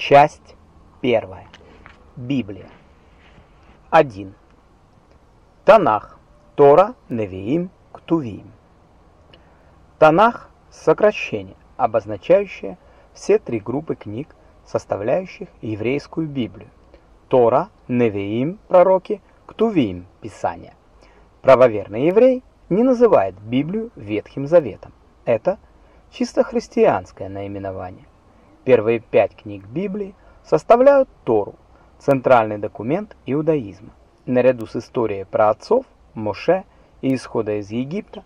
Часть первая. Библия. 1. Танах. Тора, Невиим, Ктувим. Танах – сокращение, обозначающее все три группы книг, составляющих еврейскую Библию. Тора, Невиим – пророки, Ктувим – писания. Правоверный еврей не называет Библию Ветхим Заветом. Это чисто христианское наименование. Первые пять книг Библии составляют Тору, центральный документ иудаизма. Наряду с историей про отцов, Моше и исхода из Египта,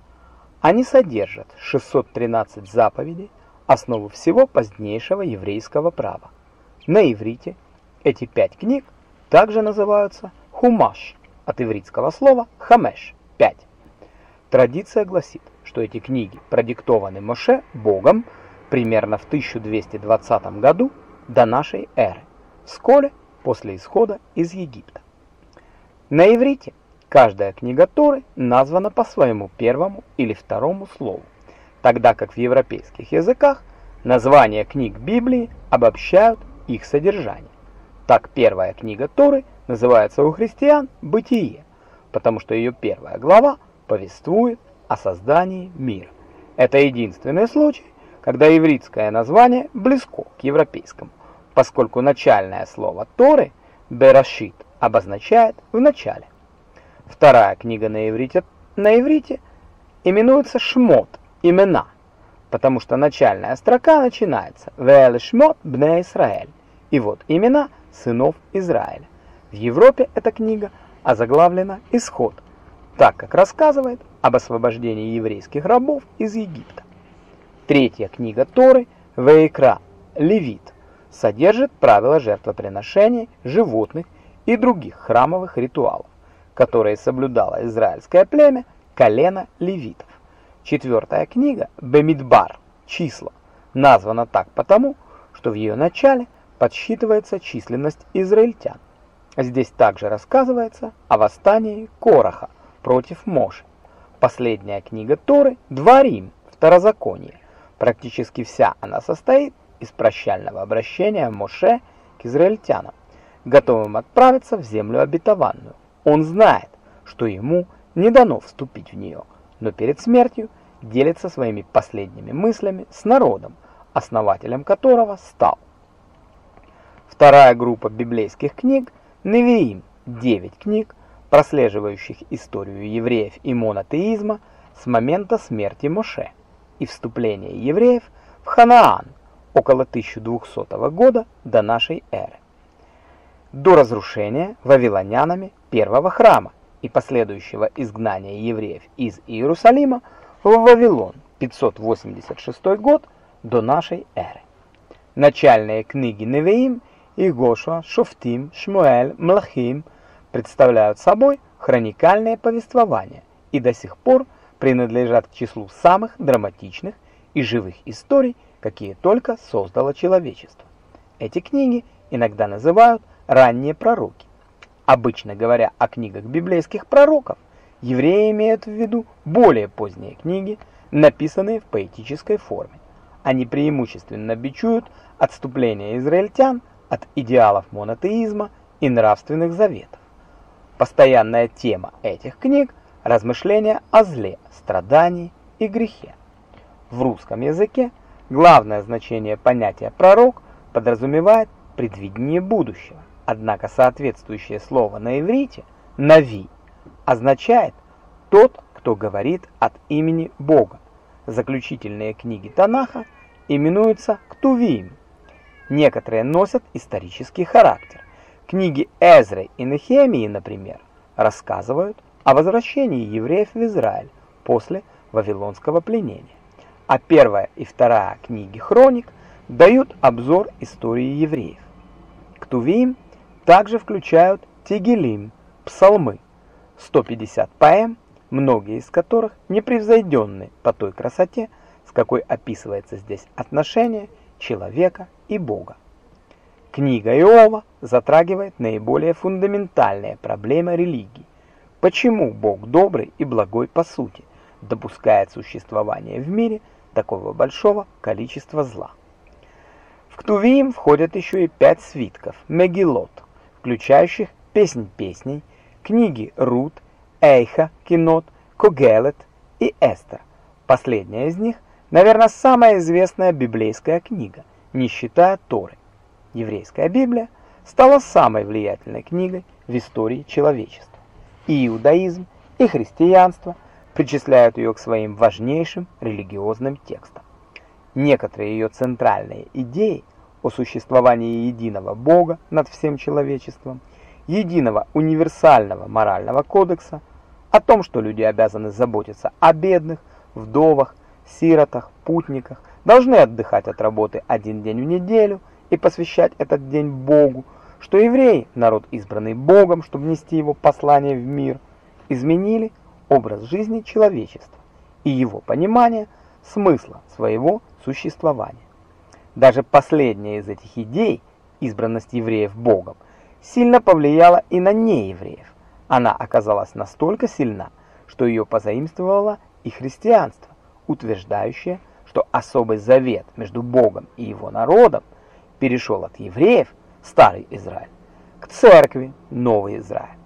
они содержат 613 заповедей, основу всего позднейшего еврейского права. На иврите эти пять книг также называются Хумаш, от ивритского слова хамеш – пять. Традиция гласит, что эти книги продиктованы Моше Богом примерно в 1220 году до нашей эры, вскоре после исхода из Египта. На иврите каждая книга Торы названа по своему первому или второму слову, тогда как в европейских языках названия книг Библии обобщают их содержание. Так первая книга Торы называется у христиан «Бытие», потому что ее первая глава повествует о создании мира. Это единственный случай, когда ивритское название близко к европейскому, поскольку начальное слово Торы, Берашит, обозначает «в начале». Вторая книга на иврите, на иврите именуется Шмот, имена, потому что начальная строка начинается «Вэль Шмот бне Исраэль», и вот имена сынов Израиля. В Европе эта книга озаглавлена «Исход», так как рассказывает об освобождении еврейских рабов из Египта. Третья книга Торы, Вейкра, Левит, содержит правила жертвоприношений животных и других храмовых ритуалов, которые соблюдало израильское племя колено левитов. Четвертая книга, Бемидбар, числа, названа так потому, что в ее начале подсчитывается численность израильтян. Здесь также рассказывается о восстании Кораха против Моши. Последняя книга Торы Дворим, Второзаконие. Практически вся она состоит из прощального обращения Моше к израильтянам, готовым отправиться в землю обетованную. Он знает, что ему не дано вступить в нее, но перед смертью делится своими последними мыслями с народом, основателем которого стал. Вторая группа библейских книг – Невиим, 9 книг, прослеживающих историю евреев и монотеизма с момента смерти Моше и вступления евреев в Ханаан около 1200 года до нашей эры. До разрушения вавилонянами первого храма и последующего изгнания евреев из Иерусалима в Вавилон 586 год до нашей эры. Начальные книги Невеим – Игошуа, Шофтим, Шмуэль, Млахим представляют собой хроникальное повествование и до сих пор принадлежат к числу самых драматичных и живых историй, какие только создало человечество. Эти книги иногда называют ранние пророки. Обычно говоря о книгах библейских пророков, евреи имеют в виду более поздние книги, написанные в поэтической форме. Они преимущественно бичуют отступление израильтян от идеалов монотеизма и нравственных заветов. Постоянная тема этих книг – размышления о зле, страдании и грехе. В русском языке главное значение понятия «пророк» подразумевает предвидение будущего, однако соответствующее слово на иврите «нави» означает «тот, кто говорит от имени Бога». Заключительные книги Танаха именуются «ктувим», Некоторые носят исторический характер. Книги Эзры и Нехемии, например, рассказывают о возвращении евреев в Израиль после Вавилонского пленения. А первая и вторая книги Хроник дают обзор истории евреев. Ктувим также включают Тегелим, псалмы, 150 поэм, многие из которых непревзойденны по той красоте, с какой описывается здесь отношение человека и Бога. Книга Иова затрагивает наиболее фундаментальные проблемы религии. Почему Бог добрый и благой по сути допускает существование в мире такого большого количества зла? В Ктувим входят еще и пять свитков Мегилот, включающих Песнь песней, книги Рут, Эйха, Кинот, Когелет и Эстер. Последняя из них, наверное, самая известная библейская книга, не считая Торы. Еврейская Библия стала самой влиятельной книгой в истории человечества. Иудаизм, и христианство причисляют ее к своим важнейшим религиозным текстам. Некоторые ее центральные идеи о существовании единого Бога над всем человечеством, единого универсального морального кодекса, о том, что люди обязаны заботиться о бедных, вдовах, сиротах, путниках, должны отдыхать от работы один день в неделю и посвящать этот день Богу, что евреи, народ избранный Богом, чтобы нести его послание в мир, изменили образ жизни человечества и его понимание смысла своего существования. Даже последняя из этих идей, избранность евреев Богом, сильно повлияла и на неевреев. Она оказалась настолько сильна, что ее позаимствовало и христианство, утверждающее, что особый завет между Богом и его народом перешел от евреев, старый Израиль, к церкви, новый Израиль.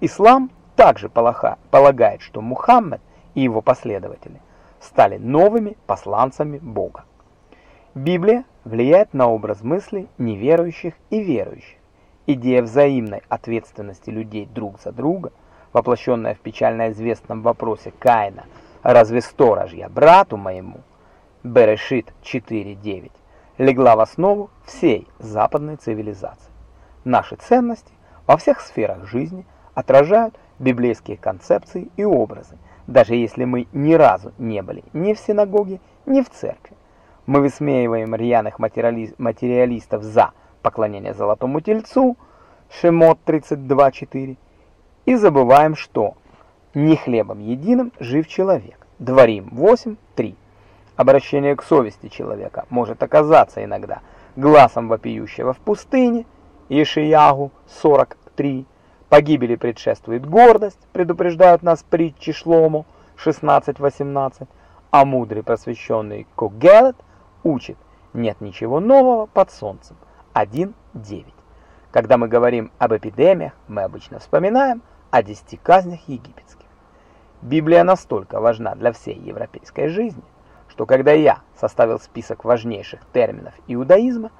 Ислам также полагает, что Мухаммед и его последователи стали новыми посланцами Бога. Библия влияет на образ мысли неверующих и верующих. Идея взаимной ответственности людей друг за друга, воплощенная в печально известном вопросе Каина «Разве сторож я брату моему?» Берешит 4.9 легла в основу всей западной цивилизации. Наши ценности во всех сферах жизни отражают библейские концепции и образы, даже если мы ни разу не были ни в синагоге, ни в церкви. Мы высмеиваем рьяных материалистов за поклонение золотому тельцу, Шемот 32.4, и забываем, что не хлебом единым жив человек. Дворим 8.3. Обращение к совести человека может оказаться иногда глазом вопиющего в пустыне, Ешиягу 43. Погибели предшествует гордость, предупреждают нас притчи Шлому 16.18, а мудрый просвещенный Когелет учит, нет ничего нового под солнцем. 1.9. Когда мы говорим об эпидемиях, мы обычно вспоминаем о десяти казнях египетских. Библия настолько важна для всей европейской жизни, что когда я составил список важнейших терминов иудаизма,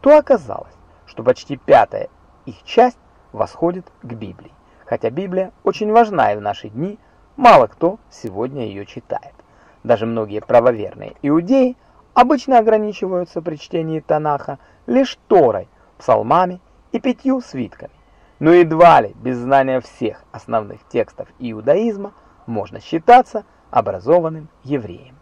то оказалось, что почти пятая их часть восходит к Библии. Хотя Библия очень важна и в наши дни, мало кто сегодня ее читает. Даже многие правоверные иудеи – обычно ограничиваются при чтении Танаха лишь Торой, псалмами и пятью свитками. Но едва ли без знания всех основных текстов иудаизма можно считаться образованным евреем.